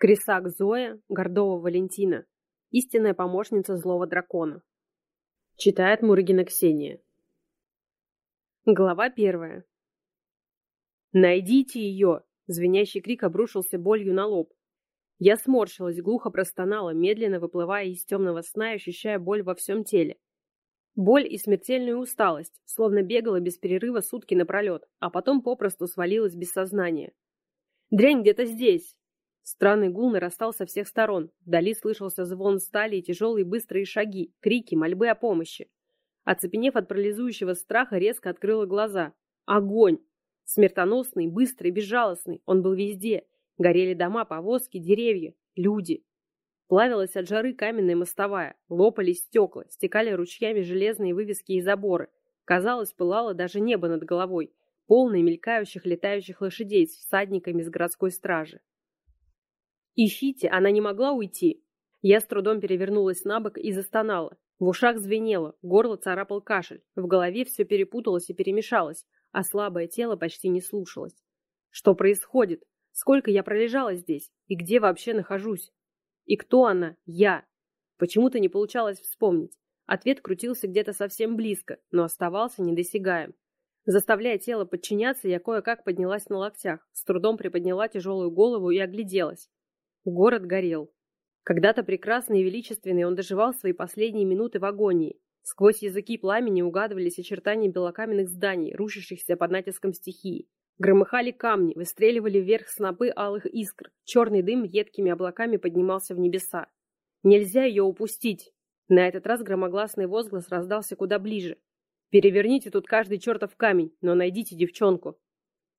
Крисак Зоя, Гордова Валентина. Истинная помощница злого дракона. Читает Мурыгина Ксения. Глава первая. «Найдите ее!» Звенящий крик обрушился болью на лоб. Я сморщилась, глухо простонала, медленно выплывая из темного сна и ощущая боль во всем теле. Боль и смертельную усталость, словно бегала без перерыва сутки напролет, а потом попросту свалилась без сознания. «Дрянь где-то здесь!» Странный гул нарастал со всех сторон. Вдали слышался звон стали и тяжелые быстрые шаги, крики, мольбы о помощи. Оцепенев от парализующего страха, резко открыла глаза. Огонь! Смертоносный, быстрый, безжалостный. Он был везде. Горели дома, повозки, деревья, люди. Плавилась от жары каменная мостовая. Лопались стекла, стекали ручьями железные вывески и заборы. Казалось, пылало даже небо над головой, полное мелькающих летающих лошадей с всадниками с городской стражи. «Ищите, она не могла уйти!» Я с трудом перевернулась на бок и застонала. В ушах звенело, горло царапал кашель, в голове все перепуталось и перемешалось, а слабое тело почти не слушалось. Что происходит? Сколько я пролежала здесь? И где вообще нахожусь? И кто она? Я. Почему-то не получалось вспомнить. Ответ крутился где-то совсем близко, но оставался недосягаем. Заставляя тело подчиняться, я кое-как поднялась на локтях, с трудом приподняла тяжелую голову и огляделась. Город горел. Когда-то прекрасный и величественный он доживал свои последние минуты в агонии. Сквозь языки пламени угадывались очертания белокаменных зданий, рушащихся под натиском стихии. Громыхали камни, выстреливали вверх снопы алых искр. Черный дым едкими облаками поднимался в небеса. Нельзя ее упустить. На этот раз громогласный возглас раздался куда ближе. Переверните тут каждый чертов камень, но найдите девчонку.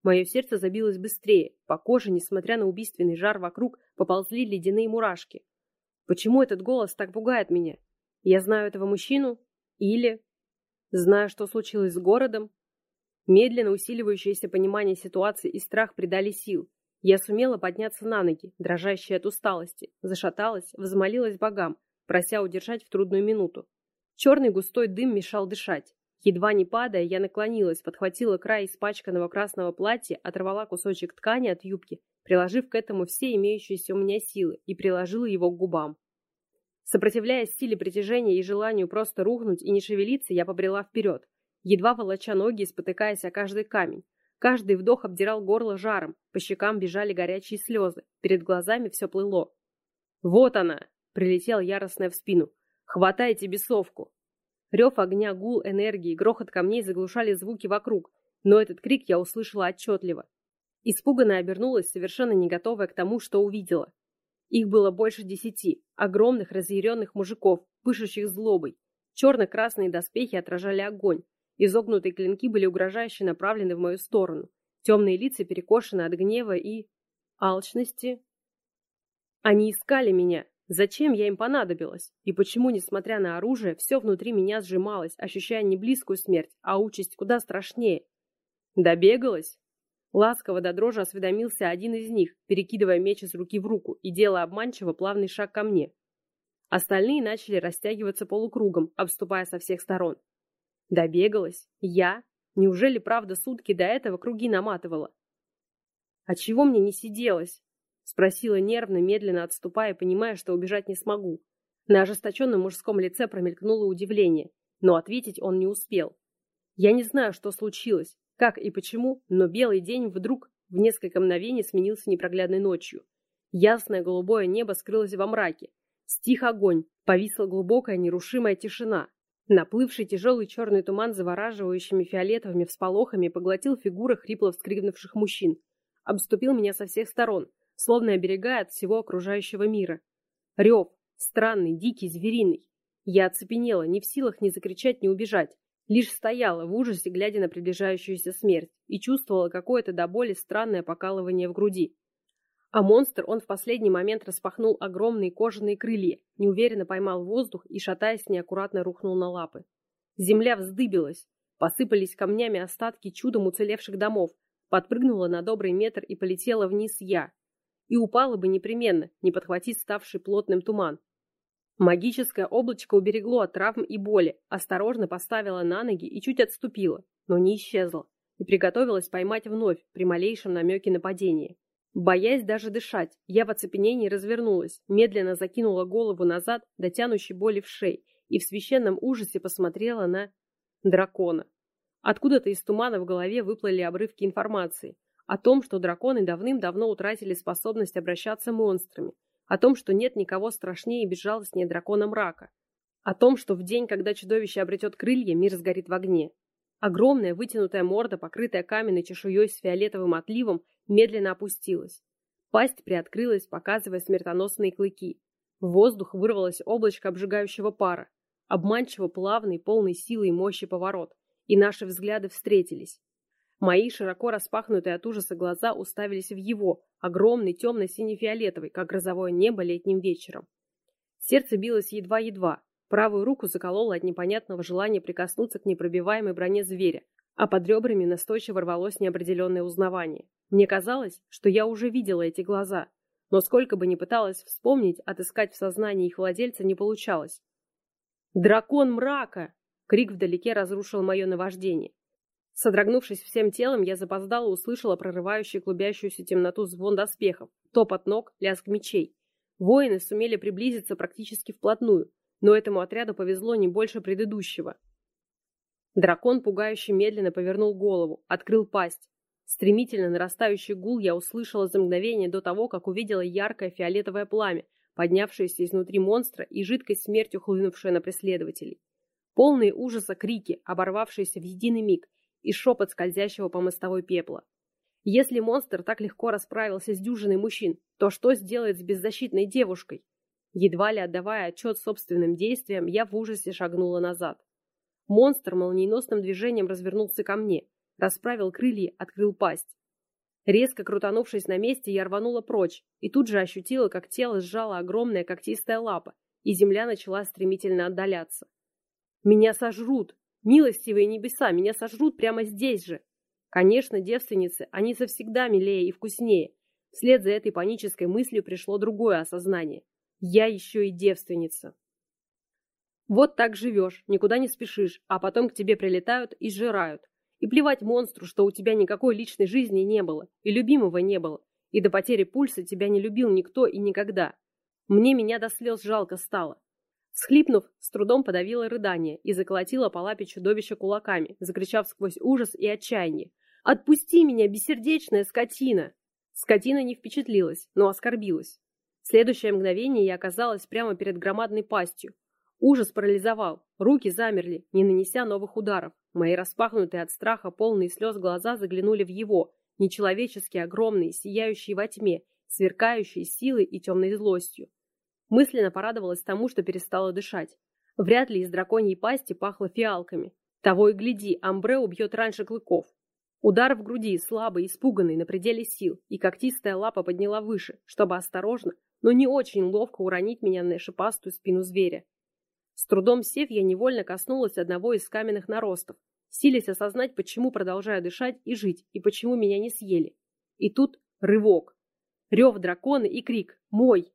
Мое сердце забилось быстрее. По коже, несмотря на убийственный жар вокруг, поползли ледяные мурашки. Почему этот голос так пугает меня? Я знаю этого мужчину? Или... Знаю, что случилось с городом? Медленно усиливающееся понимание ситуации и страх придали сил. Я сумела подняться на ноги, дрожащая от усталости, зашаталась, взмолилась богам, прося удержать в трудную минуту. Черный густой дым мешал дышать. Едва не падая, я наклонилась, подхватила край испачканного красного платья, оторвала кусочек ткани от юбки, приложив к этому все имеющиеся у меня силы, и приложила его к губам. Сопротивляясь силе притяжения и желанию просто рухнуть и не шевелиться, я побрела вперед, едва волоча ноги и спотыкаясь о каждый камень. Каждый вдох обдирал горло жаром, по щекам бежали горячие слезы, перед глазами все плыло. «Вот она!» — прилетел яростная в спину. «Хватайте бесовку!» Рев огня, гул энергии, грохот камней заглушали звуки вокруг, но этот крик я услышала отчетливо. Испуганно обернулась, совершенно не готовая к тому, что увидела. Их было больше десяти, огромных разъяренных мужиков, пышущих злобой. Черно-красные доспехи отражали огонь, изогнутые клинки были угрожающе направлены в мою сторону, темные лица перекошены от гнева и... алчности. Они искали меня, Зачем я им понадобилась? И почему, несмотря на оружие, все внутри меня сжималось, ощущая не близкую смерть, а участь куда страшнее? Добегалась? Ласково до дрожи осведомился один из них, перекидывая меч из руки в руку и делая обманчиво плавный шаг ко мне. Остальные начали растягиваться полукругом, обступая со всех сторон. Добегалась? Я? Неужели правда сутки до этого круги наматывала? А чего мне не сиделось? Спросила нервно, медленно отступая, понимая, что убежать не смогу. На ожесточенном мужском лице промелькнуло удивление, но ответить он не успел. Я не знаю, что случилось, как и почему, но белый день вдруг в несколько мгновений сменился непроглядной ночью. Ясное голубое небо скрылось во мраке. Стих огонь, повисла глубокая нерушимая тишина. Наплывший тяжелый черный туман завораживающими фиолетовыми всполохами поглотил фигуры хрипло вскрикнувших мужчин. Обступил меня со всех сторон, словно оберегая от всего окружающего мира. Рев, странный, дикий, звериный. Я оцепенела, не в силах ни закричать, ни убежать. Лишь стояла в ужасе, глядя на приближающуюся смерть, и чувствовала какое-то до боли странное покалывание в груди. А монстр он в последний момент распахнул огромные кожаные крылья, неуверенно поймал воздух и, шатаясь, неаккуратно рухнул на лапы. Земля вздыбилась, посыпались камнями остатки чудом уцелевших домов, подпрыгнула на добрый метр и полетела вниз я, и упала бы непременно, не подхватить ставший плотным туман. Магическое облачко уберегло от травм и боли, осторожно поставила на ноги и чуть отступила, но не исчезла, и приготовилась поймать вновь при малейшем намеке нападения. Боясь даже дышать, я в оцепенении развернулась, медленно закинула голову назад, дотянущей боли в шее, и в священном ужасе посмотрела на дракона. Откуда-то из тумана в голове выплыли обрывки информации о том, что драконы давным-давно утратили способность обращаться монстрами, о том, что нет никого страшнее и безжалостнее дракона мрака, о том, что в день, когда чудовище обретет крылья, мир сгорит в огне. Огромная вытянутая морда, покрытая каменной чешуей с фиолетовым отливом, медленно опустилась. Пасть приоткрылась, показывая смертоносные клыки. В воздух вырвалось облачко обжигающего пара. Обманчиво плавный, полный силы и мощи поворот и наши взгляды встретились. Мои широко распахнутые от ужаса глаза уставились в его, огромный темно-сине-фиолетовый, как грозовое небо летним вечером. Сердце билось едва-едва, правую руку закололо от непонятного желания прикоснуться к непробиваемой броне зверя, а под ребрами настойчиво рвалось неопределенное узнавание. Мне казалось, что я уже видела эти глаза, но сколько бы ни пыталась вспомнить, отыскать в сознании их владельца не получалось. «Дракон мрака!» Крик вдалеке разрушил мое наваждение. Содрогнувшись всем телом, я запоздало услышала прорывающий клубящуюся темноту звон доспехов, топот ног, лязг мечей. Воины сумели приблизиться практически вплотную, но этому отряду повезло не больше предыдущего. Дракон пугающе медленно повернул голову, открыл пасть. Стремительно нарастающий гул я услышала за мгновение до того, как увидела яркое фиолетовое пламя, поднявшееся изнутри монстра и жидкой смертью хлынувшее на преследователей. Полные ужаса крики, оборвавшиеся в единый миг, и шепот скользящего по мостовой пепла. Если монстр так легко расправился с дюжиной мужчин, то что сделает с беззащитной девушкой? Едва ли отдавая отчет собственным действиям, я в ужасе шагнула назад. Монстр молниеносным движением развернулся ко мне, расправил крылья, открыл пасть. Резко крутанувшись на месте, я рванула прочь и тут же ощутила, как тело сжало огромная когтистая лапа, и земля начала стремительно отдаляться. Меня сожрут! Милостивые небеса, меня сожрут прямо здесь же! Конечно, девственницы, они завсегда милее и вкуснее. Вслед за этой панической мыслью пришло другое осознание. Я еще и девственница. Вот так живешь, никуда не спешишь, а потом к тебе прилетают и сжирают. И плевать монстру, что у тебя никакой личной жизни не было, и любимого не было, и до потери пульса тебя не любил никто и никогда. Мне меня до слез жалко стало. Схлипнув, с трудом подавила рыдание и заколотила по лапе чудовища кулаками, закричав сквозь ужас и отчаяние. «Отпусти меня, бессердечная скотина!» Скотина не впечатлилась, но оскорбилась. В следующее мгновение я оказалась прямо перед громадной пастью. Ужас парализовал, руки замерли, не нанеся новых ударов. Мои распахнутые от страха полные слез глаза заглянули в его, нечеловечески огромные, сияющие во тьме, сверкающие силой и темной злостью. Мысленно порадовалась тому, что перестала дышать. Вряд ли из драконьей пасти пахло фиалками. Того и гляди, Амбре убьет раньше клыков. Удар в груди, слабый, испуганный, на пределе сил, и когтистая лапа подняла выше, чтобы осторожно, но не очень ловко уронить меня на шипастую спину зверя. С трудом сев, я невольно коснулась одного из каменных наростов, силясь осознать, почему продолжаю дышать и жить, и почему меня не съели. И тут рывок. Рев дракона и крик «Мой!»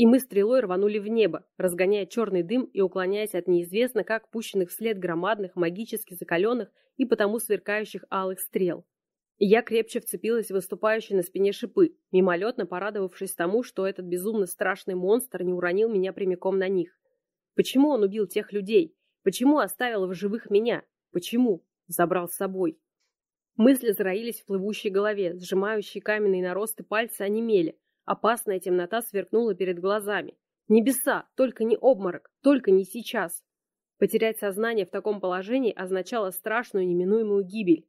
И мы стрелой рванули в небо, разгоняя черный дым и уклоняясь от неизвестно как пущенных вслед громадных, магически закаленных и потому сверкающих алых стрел. я крепче вцепилась в выступающие на спине шипы, мимолетно порадовавшись тому, что этот безумно страшный монстр не уронил меня прямиком на них. Почему он убил тех людей? Почему оставил в живых меня? Почему? Забрал с собой. Мысли зароились в плывущей голове, сжимающие каменные наросты пальцы онемели, Опасная темнота сверкнула перед глазами. Небеса, только не обморок, только не сейчас. Потерять сознание в таком положении означало страшную неминуемую гибель.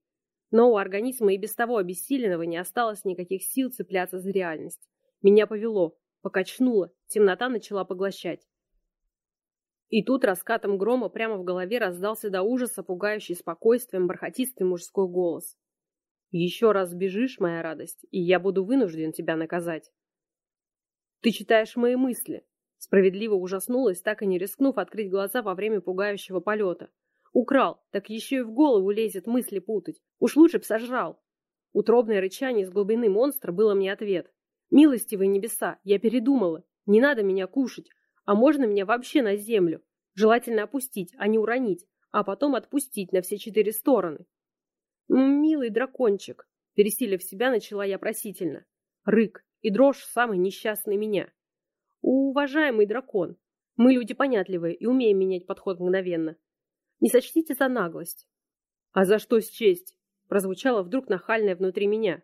Но у организма и без того обессиленного не осталось никаких сил цепляться за реальность. Меня повело, покачнуло, темнота начала поглощать. И тут раскатом грома прямо в голове раздался до ужаса пугающий спокойствием бархатистый мужской голос. «Еще раз бежишь, моя радость, и я буду вынужден тебя наказать». Ты читаешь мои мысли. Справедливо ужаснулась, так и не рискнув открыть глаза во время пугающего полета. Украл, так еще и в голову лезет мысли путать. Уж лучше б сожрал. Утробное рычание из глубины монстра было мне ответ. Милостивые небеса, я передумала. Не надо меня кушать, а можно меня вообще на землю. Желательно опустить, а не уронить, а потом отпустить на все четыре стороны. Милый дракончик, пересилив себя, начала я просительно. Рык и дрожь самый несчастный меня. Уважаемый дракон, мы люди понятливые и умеем менять подход мгновенно. Не сочтите за наглость. А за что счесть? Прозвучало вдруг нахальное внутри меня.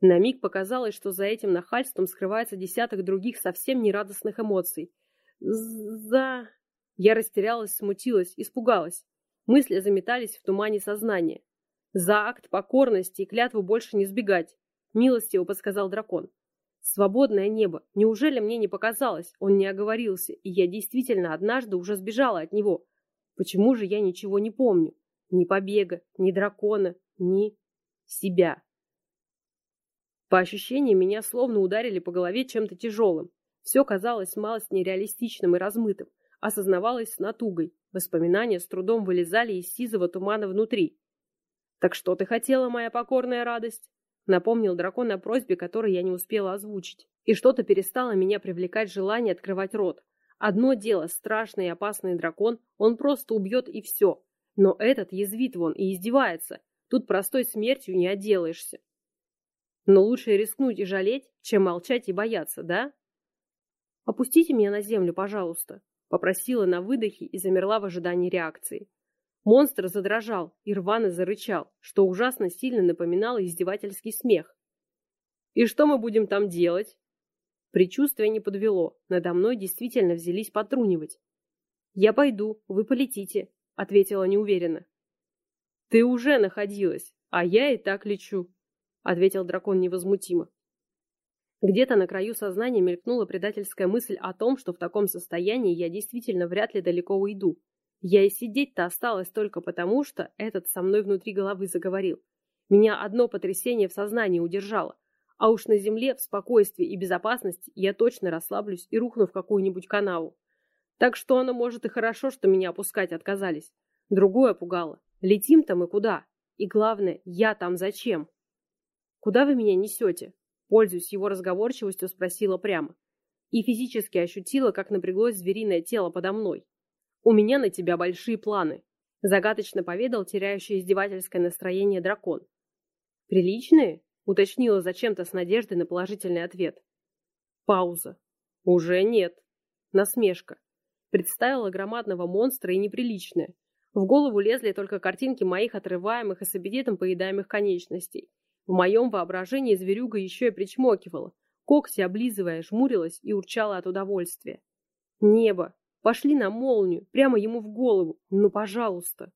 На миг показалось, что за этим нахальством скрывается десяток других совсем нерадостных эмоций. За... Я растерялась, смутилась, испугалась. Мысли заметались в тумане сознания. За акт покорности и клятву больше не сбегать, милостиво подсказал дракон. Свободное небо. Неужели мне не показалось? Он не оговорился, и я действительно однажды уже сбежала от него. Почему же я ничего не помню? Ни побега, ни дракона, ни себя. По ощущениям, меня словно ударили по голове чем-то тяжелым. Все казалось малость нереалистичным и размытым, осознавалось с натугой. Воспоминания с трудом вылезали из сизого тумана внутри. «Так что ты хотела, моя покорная радость?» Напомнил дракон о просьбе, которую я не успела озвучить. И что-то перестало меня привлекать желание открывать рот. Одно дело, страшный и опасный дракон, он просто убьет и все. Но этот язвит вон и издевается. Тут простой смертью не отделаешься. Но лучше рискнуть и жалеть, чем молчать и бояться, да? «Опустите меня на землю, пожалуйста», — попросила на выдохе и замерла в ожидании реакции. Монстр задрожал и рвано зарычал, что ужасно сильно напоминало издевательский смех. «И что мы будем там делать?» Предчувствие не подвело, надо мной действительно взялись потрунивать. «Я пойду, вы полетите», — ответила неуверенно. «Ты уже находилась, а я и так лечу», — ответил дракон невозмутимо. Где-то на краю сознания мелькнула предательская мысль о том, что в таком состоянии я действительно вряд ли далеко уйду, я и сидеть-то осталась только потому, что этот со мной внутри головы заговорил. Меня одно потрясение в сознании удержало. А уж на земле, в спокойствии и безопасности, я точно расслаблюсь и рухну в какую-нибудь канаву. Так что оно может и хорошо, что меня опускать отказались. Другое пугало. Летим-то мы куда? И главное, я там зачем? Куда вы меня несете? Пользуясь его разговорчивостью, спросила прямо. И физически ощутила, как напряглось звериное тело подо мной. «У меня на тебя большие планы», – загадочно поведал теряющий издевательское настроение дракон. «Приличные?» – уточнила зачем-то с надеждой на положительный ответ. Пауза. «Уже нет». Насмешка. Представила громадного монстра и неприличное. В голову лезли только картинки моих отрываемых и с аппетитом поедаемых конечностей. В моем воображении зверюга еще и причмокивала, когти облизывая, жмурилась и урчала от удовольствия. Небо, Пошли на молнию, прямо ему в голову. Ну, пожалуйста.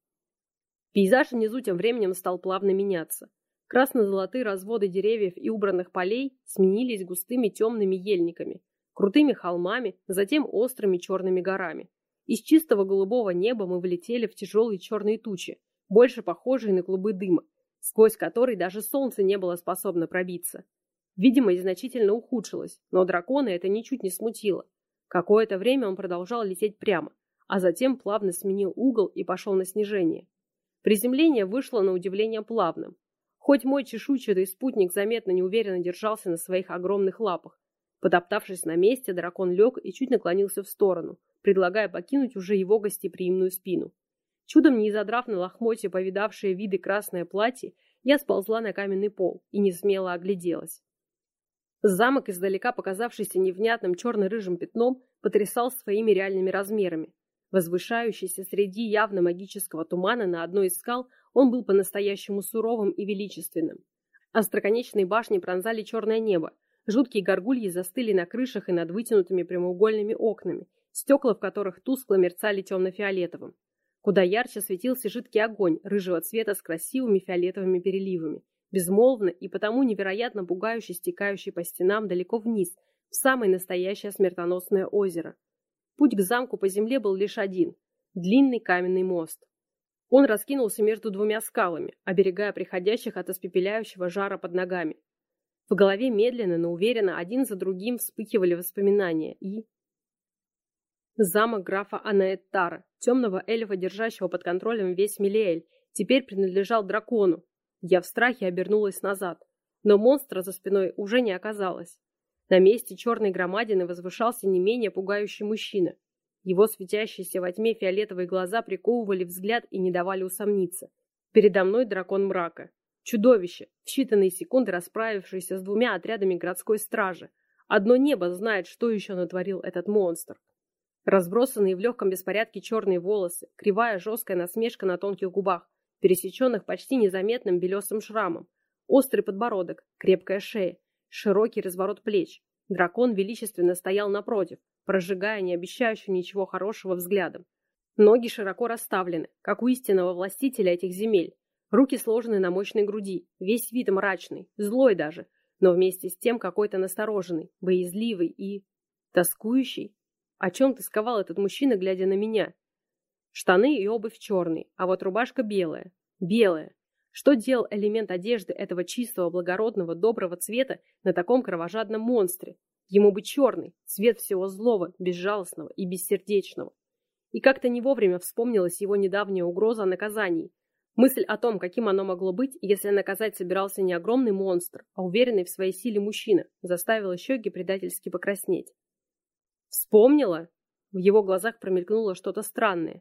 Пейзаж внизу тем временем стал плавно меняться. Красно-золотые разводы деревьев и убранных полей сменились густыми темными ельниками, крутыми холмами, затем острыми черными горами. Из чистого голубого неба мы влетели в тяжелые черные тучи, больше похожие на клубы дыма, сквозь который даже солнце не было способно пробиться. Видимость значительно ухудшилась, но дракона это ничуть не смутило. Какое-то время он продолжал лететь прямо, а затем плавно сменил угол и пошел на снижение. Приземление вышло на удивление плавным. Хоть мой чешуйчатый спутник заметно неуверенно держался на своих огромных лапах. Подоптавшись на месте, дракон лег и чуть наклонился в сторону, предлагая покинуть уже его гостеприимную спину. Чудом не задрав на лохмотье повидавшие виды красное платье, я сползла на каменный пол и не смело огляделась. Замок, издалека показавшийся невнятным черно-рыжим пятном, потрясал своими реальными размерами. Возвышающийся среди явно магического тумана на одной из скал, он был по-настоящему суровым и величественным. Остроконечные башни пронзали черное небо, жуткие горгульи застыли на крышах и над вытянутыми прямоугольными окнами, стекла в которых тускло мерцали темно-фиолетовым. Куда ярче светился жидкий огонь рыжего цвета с красивыми фиолетовыми переливами, безмолвно и потому невероятно пугающе стекающий по стенам далеко вниз, в самое настоящее смертоносное озеро. Путь к замку по земле был лишь один – длинный каменный мост. Он раскинулся между двумя скалами, оберегая приходящих от испепеляющего жара под ногами. В голове медленно, но уверенно один за другим вспыхивали воспоминания и... Замок графа Анаэттара, темного эльфа, держащего под контролем весь Милиэль, теперь принадлежал дракону, я в страхе обернулась назад, но монстра за спиной уже не оказалось. На месте черной громадины возвышался не менее пугающий мужчина. Его светящиеся во тьме фиолетовые глаза приковывали взгляд и не давали усомниться. Передо мной дракон мрака. Чудовище, в считанные секунды расправившееся с двумя отрядами городской стражи. Одно небо знает, что еще натворил этот монстр. Разбросанные в легком беспорядке черные волосы, кривая жесткая насмешка на тонких губах, пересеченных почти незаметным белесым шрамом, острый подбородок, крепкая шея, широкий разворот плеч. Дракон величественно стоял напротив, прожигая не обещающую ничего хорошего взглядом. Ноги широко расставлены, как у истинного властителя этих земель. Руки сложены на мощной груди, весь вид мрачный, злой даже, но вместе с тем какой-то настороженный, боязливый и... тоскующий. О чем тосковал этот мужчина, глядя на меня? Штаны и обувь черные, а вот рубашка белая. Белая. Что делал элемент одежды этого чистого, благородного, доброго цвета на таком кровожадном монстре? Ему бы черный, цвет всего злого, безжалостного и бессердечного. И как-то не вовремя вспомнилась его недавняя угроза о наказании. Мысль о том, каким оно могло быть, если наказать собирался не огромный монстр, а уверенный в своей силе мужчина, заставила щеки предательски покраснеть. «Вспомнила?» В его глазах промелькнуло что-то странное.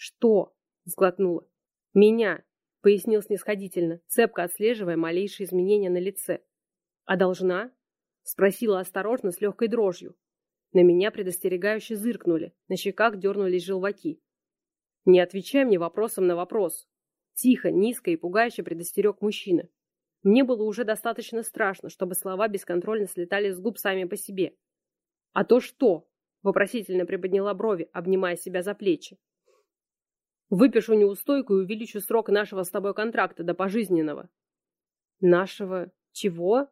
«Что?» – сглотнула. «Меня», – пояснил снисходительно, цепко отслеживая малейшие изменения на лице. «А должна?» – спросила осторожно с легкой дрожью. На меня предостерегающе зыркнули, на щеках дернулись желваки. «Не отвечай мне вопросом на вопрос!» Тихо, низко и пугающе предостерег мужчина. Мне было уже достаточно страшно, чтобы слова бесконтрольно слетали с губ сами по себе. «А то что?» – вопросительно приподняла брови, обнимая себя за плечи. «Выпишу неустойку и увеличу срок нашего с тобой контракта до пожизненного». «Нашего... чего?»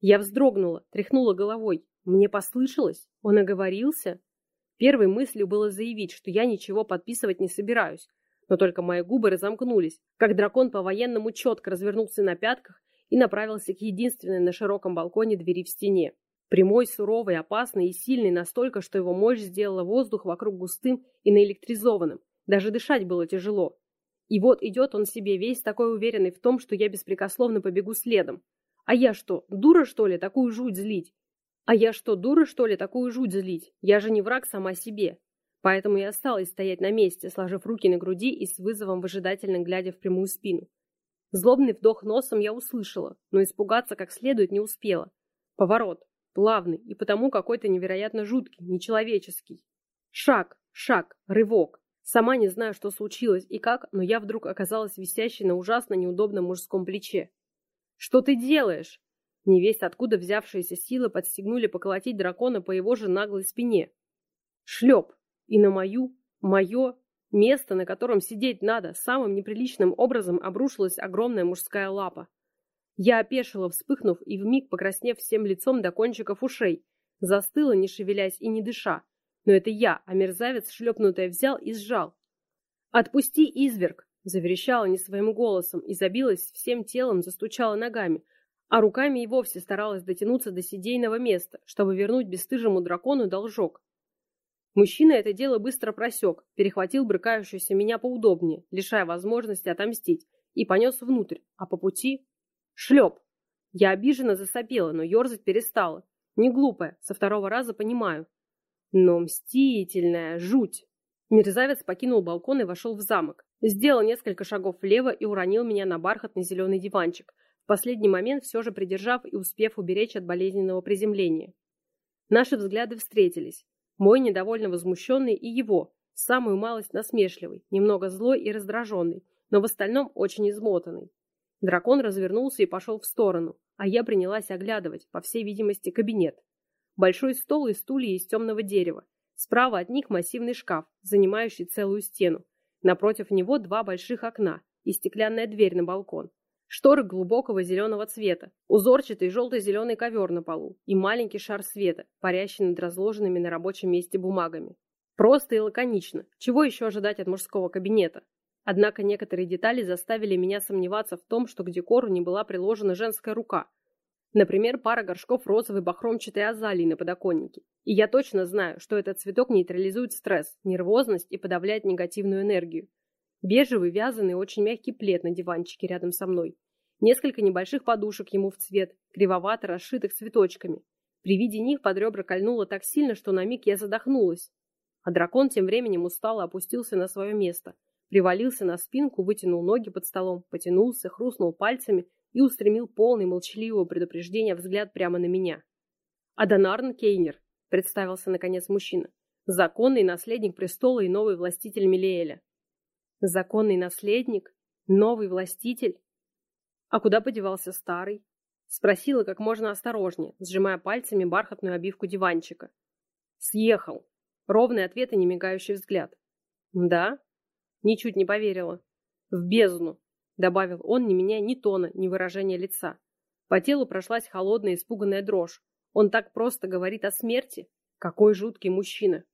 Я вздрогнула, тряхнула головой. Мне послышалось? Он оговорился? Первой мыслью было заявить, что я ничего подписывать не собираюсь, но только мои губы разомкнулись, как дракон по-военному четко развернулся на пятках и направился к единственной на широком балконе двери в стене. Прямой, суровый, опасный и сильный настолько, что его мощь сделала воздух вокруг густым и наэлектризованным. Даже дышать было тяжело. И вот идет он себе весь такой уверенный в том, что я беспрекословно побегу следом. А я что, дура что ли, такую жуть злить? А я что, дура, что ли, такую жуть злить? Я же не враг сама себе. Поэтому и осталась стоять на месте, сложив руки на груди и с вызовом выжидательно глядя в прямую спину. Злобный вдох носом я услышала, но испугаться как следует не успела. Поворот, плавный и потому какой-то невероятно жуткий, нечеловеческий. Шаг, шаг, рывок. Сама не знаю, что случилось и как, но я вдруг оказалась висящей на ужасно неудобном мужском плече. «Что ты делаешь?» Невесть, откуда взявшиеся силы подстегнули поколотить дракона по его же наглой спине. Шлеп! И на мою, мое, место, на котором сидеть надо, самым неприличным образом обрушилась огромная мужская лапа. Я опешила, вспыхнув и вмиг покраснев всем лицом до кончиков ушей, застыла, не шевелясь и не дыша. Но это я, а мерзавец шлепнутое взял и сжал. «Отпусти, изверг!» — заверещала не своим голосом и забилась всем телом, застучала ногами, а руками и вовсе старалась дотянуться до сидейного места, чтобы вернуть бесстыжему дракону должок. Мужчина это дело быстро просек, перехватил брыкающуюся меня поудобнее, лишая возможности отомстить, и понес внутрь, а по пути... Шлеп! Я обиженно засопела, но ерзать перестала. Не глупая, со второго раза понимаю. Но мстительная, жуть! Мерзавец покинул балкон и вошел в замок. Сделал несколько шагов влево и уронил меня на бархатный зеленый диванчик, последний момент все же придержав и успев уберечь от болезненного приземления. Наши взгляды встретились. Мой недовольно возмущенный и его, самую малость насмешливый, немного злой и раздраженный, но в остальном очень измотанный. Дракон развернулся и пошел в сторону, а я принялась оглядывать, по всей видимости, кабинет. Большой стол и стулья из темного дерева. Справа от них массивный шкаф, занимающий целую стену. Напротив него два больших окна и стеклянная дверь на балкон. Шторы глубокого зеленого цвета, узорчатый желто-зеленый ковер на полу и маленький шар света, парящий над разложенными на рабочем месте бумагами. Просто и лаконично. Чего еще ожидать от мужского кабинета? Однако некоторые детали заставили меня сомневаться в том, что к декору не была приложена женская рука. Например, пара горшков розовой бахромчатой азалии на подоконнике. И я точно знаю, что этот цветок нейтрализует стресс, нервозность и подавляет негативную энергию. Бежевый, вязаный, очень мягкий плед на диванчике рядом со мной. Несколько небольших подушек ему в цвет, кривовато расшитых цветочками. При виде них под ребра кольнуло так сильно, что на миг я задохнулась. А дракон тем временем устало опустился на свое место, Привалился на спинку, вытянул ноги под столом, потянулся, хрустнул пальцами и устремил полный молчаливого предупреждения взгляд прямо на меня. «Адонарн Кейнер», — представился наконец мужчина, — «законный наследник престола и новый властитель Милеэля». «Законный наследник? Новый властитель?» «А куда подевался старый?» Спросила как можно осторожнее, сжимая пальцами бархатную обивку диванчика. «Съехал!» Ровный ответ и немигающий взгляд. «Да?» Ничуть не поверила. «В бездну!» Добавил он, не меняя ни тона, ни выражения лица. По телу прошлась холодная испуганная дрожь. Он так просто говорит о смерти? Какой жуткий мужчина!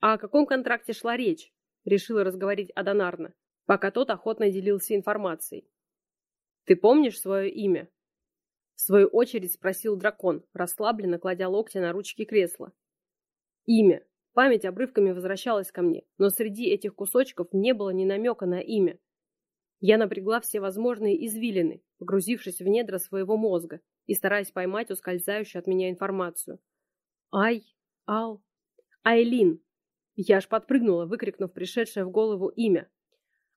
А о каком контракте шла речь? Решила разговорить Адонарна, пока тот охотно делился информацией. «Ты помнишь свое имя?» В свою очередь спросил дракон, расслабленно кладя локти на ручки кресла. Имя. Память обрывками возвращалась ко мне, но среди этих кусочков не было ни намека на имя. Я напрягла все возможные извилины, погрузившись в недра своего мозга и стараясь поймать ускользающую от меня информацию. Ай, Ал, Айлин. Я аж подпрыгнула, выкрикнув пришедшее в голову имя.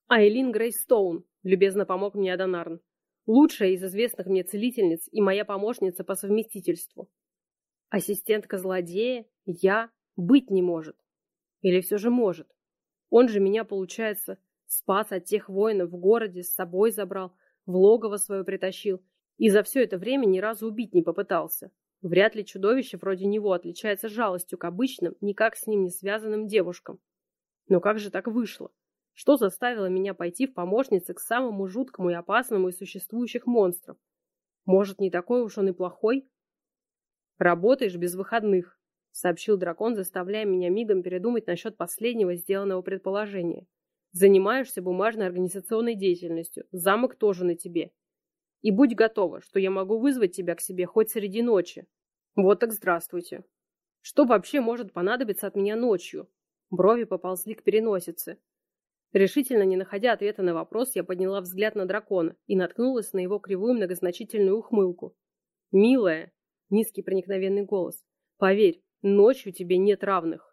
Айлин Грейстоун, любезно помог мне Адонарн лучшая из известных мне целительниц и моя помощница по совместительству. Ассистентка злодея я быть не может. Или все же может. Он же меня, получается, спас от тех воинов в городе, с собой забрал, в логово свое притащил, и за все это время ни разу убить не попытался. Вряд ли чудовище вроде него отличается жалостью к обычным, никак с ним не связанным девушкам. Но как же так вышло? Что заставило меня пойти в помощницы к самому жуткому и опасному из существующих монстров? Может, не такой уж он и плохой? Работаешь без выходных, сообщил дракон, заставляя меня мигом передумать насчет последнего сделанного предположения. Занимаешься бумажной организационной деятельностью, замок тоже на тебе. И будь готова, что я могу вызвать тебя к себе хоть среди ночи. Вот так здравствуйте. Что вообще может понадобиться от меня ночью? Брови поползли к переносице. Решительно не находя ответа на вопрос, я подняла взгляд на дракона и наткнулась на его кривую многозначительную ухмылку. «Милая!» — низкий проникновенный голос. «Поверь, ночью тебе нет равных!»